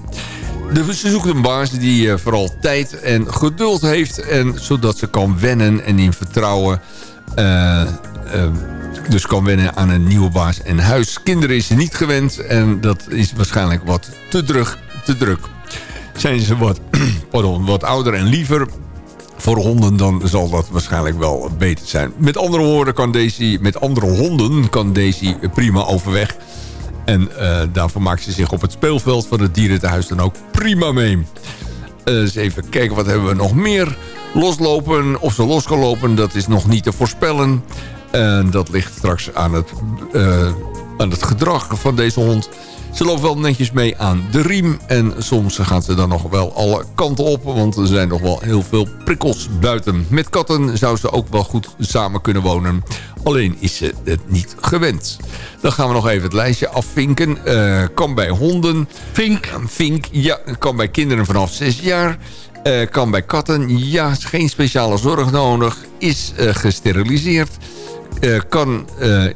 Ze zoekt een baas die vooral tijd en geduld heeft. En zodat ze kan wennen en in vertrouwen... eh, eh, dus kan wennen aan een nieuwe baas en huis. Kinderen is niet gewend en dat is waarschijnlijk wat te druk. Te druk. Zijn ze wat, pardon, wat ouder en liever voor honden, dan zal dat waarschijnlijk wel beter zijn. Met andere woorden kan Daisy, met andere honden kan Daisy prima overweg. En eh, daarvoor maakt ze zich op het speelveld van het dierentehuis dan ook prima mee. Eh, eens even kijken, wat hebben we nog meer? Loslopen, of ze los kan lopen, dat is nog niet te voorspellen. En dat ligt straks aan het, eh, aan het gedrag van deze hond. Ze loopt wel netjes mee aan de riem. En soms gaat ze dan nog wel alle kanten op. Want er zijn nog wel heel veel prikkels buiten. Met katten zou ze ook wel goed samen kunnen wonen. Alleen is ze het niet gewend. Dan gaan we nog even het lijstje afvinken. Eh, kan bij honden. Vink. Vink, ja. Kan bij kinderen vanaf 6 jaar. Eh, kan bij katten, ja. Geen speciale zorg nodig. Is eh, gesteriliseerd. Eh, kan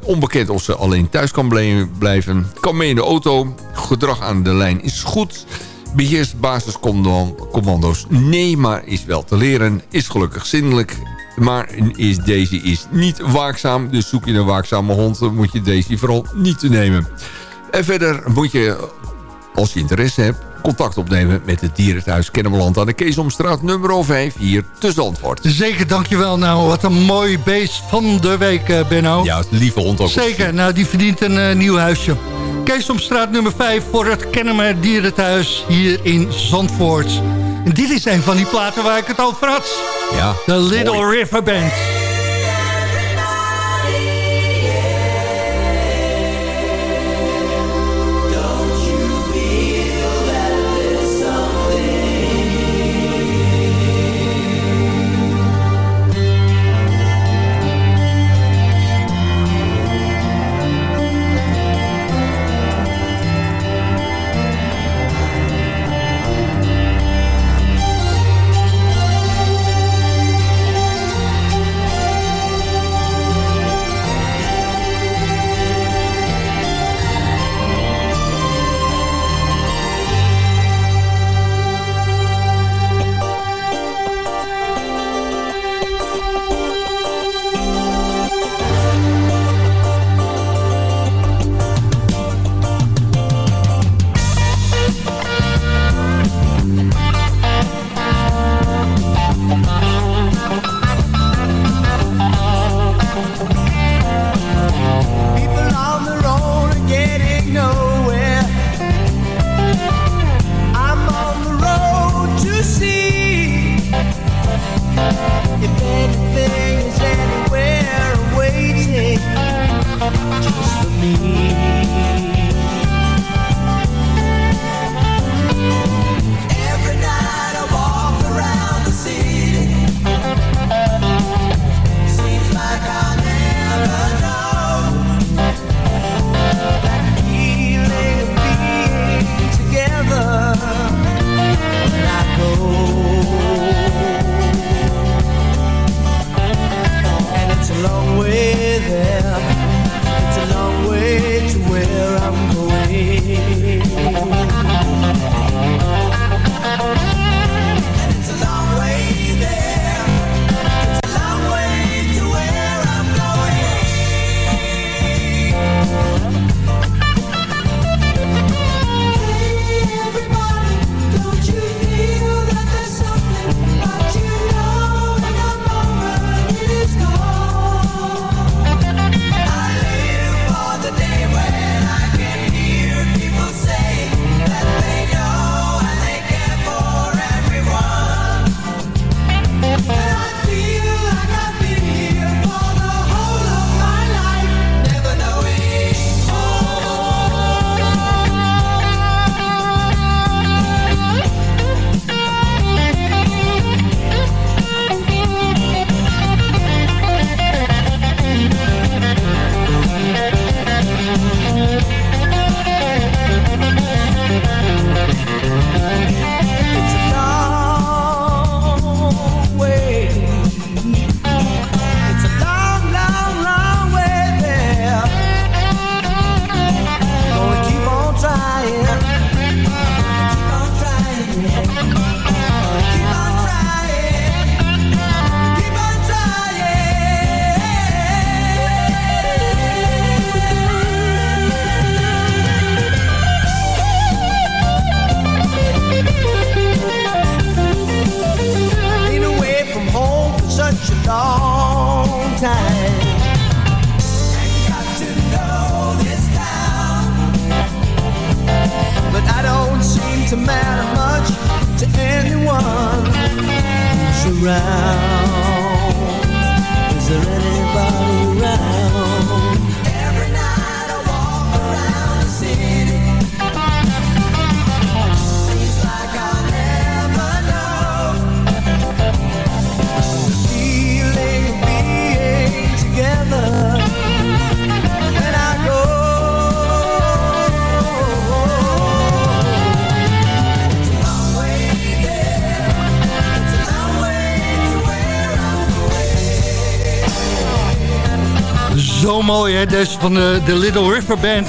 onbekend of ze alleen thuis kan blijven. Kan mee in de auto. Gedrag aan de lijn is goed. Beheerst basiscommando's? Nee, maar is wel te leren. Is gelukkig zindelijk. Maar is Daisy is niet waakzaam. Dus zoek je een waakzame hond, dan moet je Daisy vooral niet nemen. En verder moet je, als je interesse hebt, contact opnemen met het dierenthuis Kennemerland aan de Keesomstraat nummer 5 hier te Zandvoort. Zeker, dankjewel. Nou, wat een mooi beest van de week, eh, Benno. Ja, lieve hond ook. Zeker, nou, die verdient een eh, nieuw huisje. Keesomstraat nummer 5 voor het Kennemer Dierenthuis hier in Zandvoort. En dit is een van die platen waar ik het over had. Ja. De Little mooi. River Band. Mooi, hè? Deze van de, de Little River Band.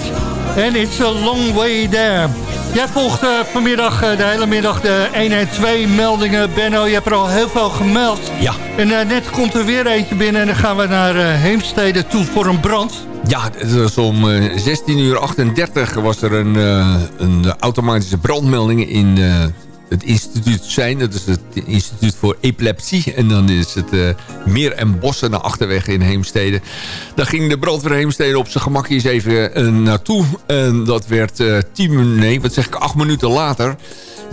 En it's a long way there. Jij volgt eh, vanmiddag eh, de hele middag de 1 en 2 meldingen. Benno, je hebt er al heel veel gemeld. Ja. En eh, net komt er weer eentje binnen en dan gaan we naar Heemstede toe voor een brand. Ja, het was om eh, 16 uur 38 was er een, een automatische brandmelding in het instituut zijn. Dat is het instituut voor epilepsie. En dan is het eh, Meer en Bossen naar Achterweg in Heemstede. Daar ging de brandweer Heemstede op zijn gemakjes even eh, naartoe. En dat werd eh 10, nee, wat zeg ik, acht minuten later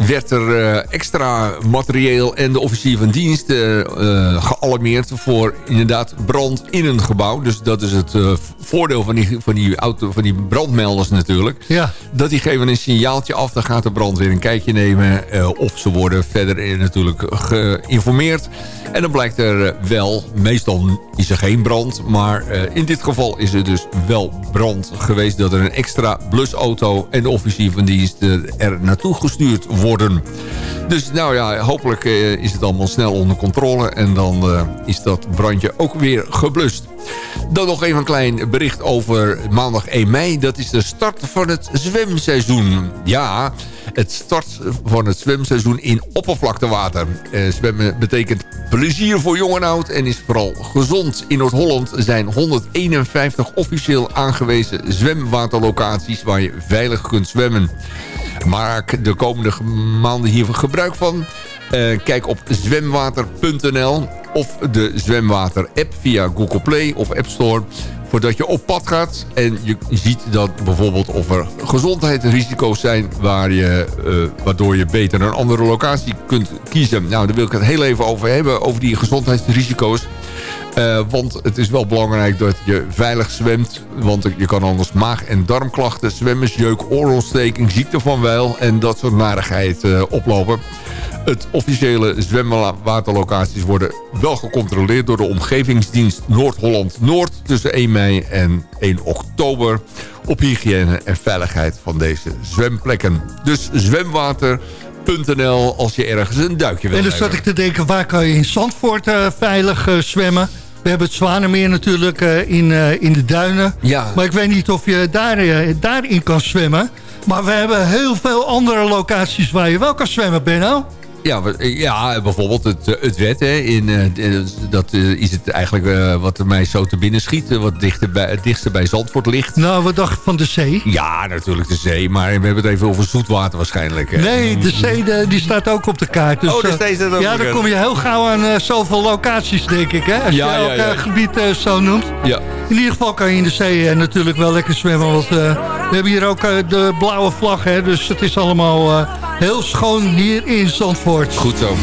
werd er extra materieel en de officier van dienst gealarmeerd voor inderdaad brand in een gebouw. Dus dat is het voordeel van die, van, die auto, van die brandmelders natuurlijk. Ja. Dat die geven een signaaltje af, dan gaat de brandweer een kijkje nemen. Eh, of ze worden verder natuurlijk geïnformeerd. En dan blijkt er eh, wel, meestal is er geen brand. Maar eh, in dit geval is er dus wel brand geweest. Dat er een extra blusauto en de officier van dienst er naartoe gestuurd worden. Dus nou ja, hopelijk is het allemaal snel onder controle. En dan is dat brandje ook weer geblust. Dan nog even een klein bericht over maandag 1 mei. Dat is de start van het zwemseizoen. Ja, het start van het zwemseizoen in oppervlaktewater. Eh, zwemmen betekent plezier voor jong en oud en is vooral gezond. In Noord-Holland zijn 151 officieel aangewezen zwemwaterlocaties... waar je veilig kunt zwemmen. Maak de komende maanden hiervan gebruik van. Eh, kijk op zwemwater.nl of de zwemwater-app via Google Play of App Store voordat je op pad gaat en je ziet dat bijvoorbeeld of er gezondheidsrisico's zijn... Waar je, eh, waardoor je beter een andere locatie kunt kiezen. Nou, daar wil ik het heel even over hebben, over die gezondheidsrisico's. Eh, want het is wel belangrijk dat je veilig zwemt. Want je kan anders maag- en darmklachten, zwemmersjeuk, oorontsteking, ziekte van wijl... en dat soort narigheid oplopen. Het officiële zwemwaterlocaties worden wel gecontroleerd... door de Omgevingsdienst Noord-Holland-Noord tussen 1 mei en 1 oktober... op hygiëne en veiligheid van deze zwemplekken. Dus zwemwater.nl als je ergens een duikje wil En dan zat ik te denken, waar kan je in Zandvoort eh, veilig eh, zwemmen? We hebben het Zwanemeer natuurlijk eh, in, in de duinen. Ja. Maar ik weet niet of je daar, daarin kan zwemmen. Maar we hebben heel veel andere locaties waar je wel kan zwemmen, Benno. Ja, ja, bijvoorbeeld het, eh, het wet. Hè, in, eh, dat eh, is het eigenlijk wat mij zo te binnen schiet. Wat dichter bij, het dichtste bij Zandvoort ligt. Nou, wat dacht van de zee? Ja, natuurlijk de zee. Maar we hebben het even over zoetwater waarschijnlijk. hè. Nee, de zee de- die staat ook op de kaart. Dus, Oh, staat ook Ja, dan kom je heel gauw aan zoveel locaties, denk ik. Hè? Als Ja, je elk ja. gebied zo noemt. Ja. In ieder geval kan je in de zee natuurlijk wel lekker zwemmen. Want we hebben hier ook de blauwe vlag. Hè, dus het is allemaal heel schoon hier in Zandvoort. Goed zo.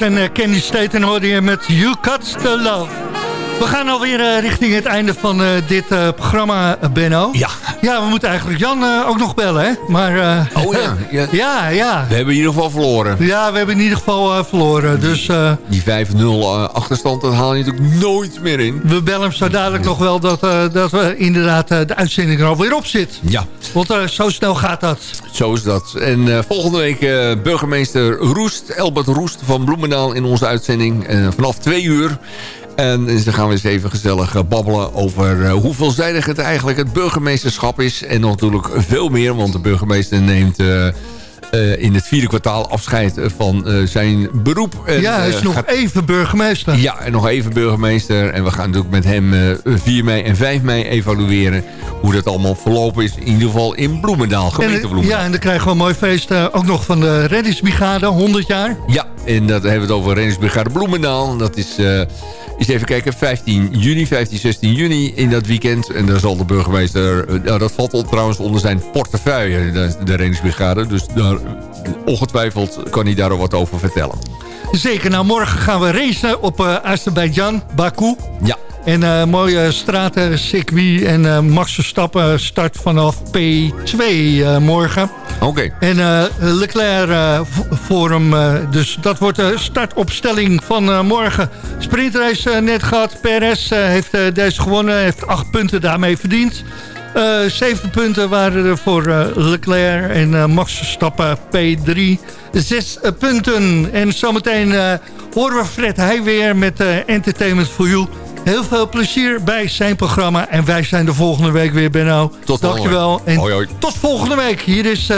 En eh, Candy State en hoorde je met You Cut the Love. We gaan alweer eh, richting het einde van eh, dit eh, programma, Benno. Ja. Ja, we moeten eigenlijk Jan ook nog bellen, hè? Maar, Oh ja, ja. ja, ja. We hebben in ieder geval verloren. Ja, we hebben in ieder geval verloren. Dus eh, Die 5-0 eh, achterstand, dat haal je natuurlijk nooit meer in. we bellen hem zo dadelijk nog wel dat, dat we inderdaad de uitzending er alweer op zit. Ja, Want zo snel gaat dat. zo is dat. En volgende week burgemeester Roest, Elbert Roest van Bloemendaal in onze uitzending. vanaf twee uur. En dan gaan we eens even gezellig eh, babbelen over eh, hoe veelzijdig het eigenlijk het burgemeesterschap is. En natuurlijk veel meer, want de burgemeester neemt... eh, in het vierde kwartaal afscheid van zijn beroep. En, ja, hij is nog gaat- even burgemeester. Ja, en nog even burgemeester. En we gaan natuurlijk met hem eh, 4 mei en 5 mei evalueren... hoe dat allemaal verlopen is. In ieder geval in Bloemendaal, gemeente En, Bloemendaal. ja, en dan krijgen we een mooi feest ook nog van de reddingsbrigade, 100 jaar. Ja, en dat hebben we het over Reddingsbrigade Bloemendaal. Dat is, eh eens even kijken, 15 juni, 15, 16 juni in dat weekend. En daar zal de burgemeester, eh, nou, dat valt al trouwens onder zijn portefeuille, de, de. Dus daar, ongetwijfeld kan hij daar al wat over vertellen. Zeker, nou morgen gaan we racen op eh Azerbeidzjan, Baku. Ja. En eh, mooie straten, circuit en eh, Max Verstappen start vanaf P2 eh, morgen. Oké. En eh, Leclerc v- Forum, eh, dus dat wordt de startopstelling van morgen. Sprintrace net gehad, Perez heeft deze gewonnen, heeft acht punten daarmee verdiend. Zeven punten waren er voor Leclerc en Max Verstappen P3. Zes punten. En zometeen horen we Fred Heij weer met Entertainment for You. Heel veel plezier bij zijn programma. En wij zijn de volgende week weer, Benno. Tot volgende Dankjewel. En Hoi, hoi. tot volgende week. Hier is eh,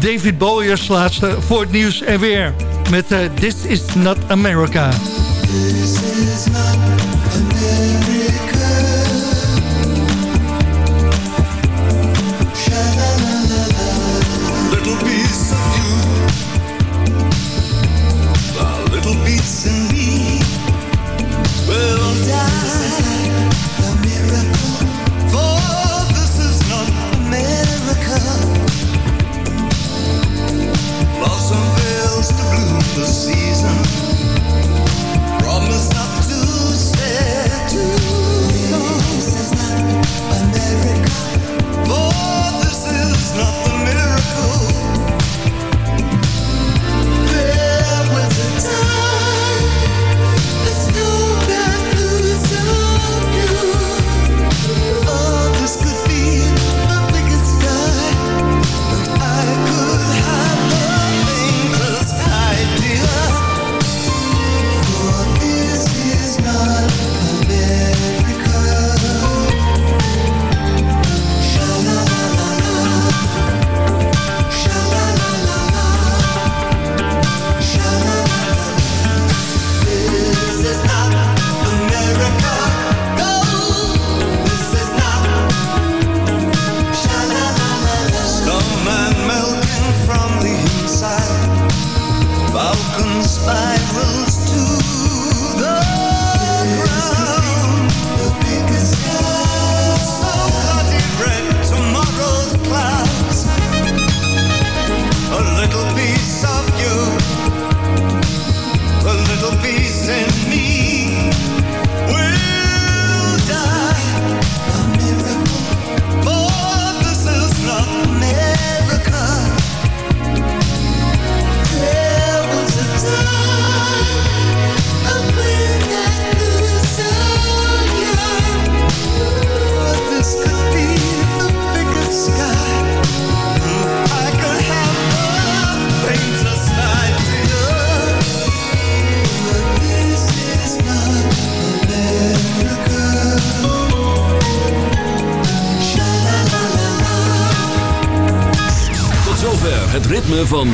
David Bowie als laatste voor het nieuws en weer. Met eh, This is Not America.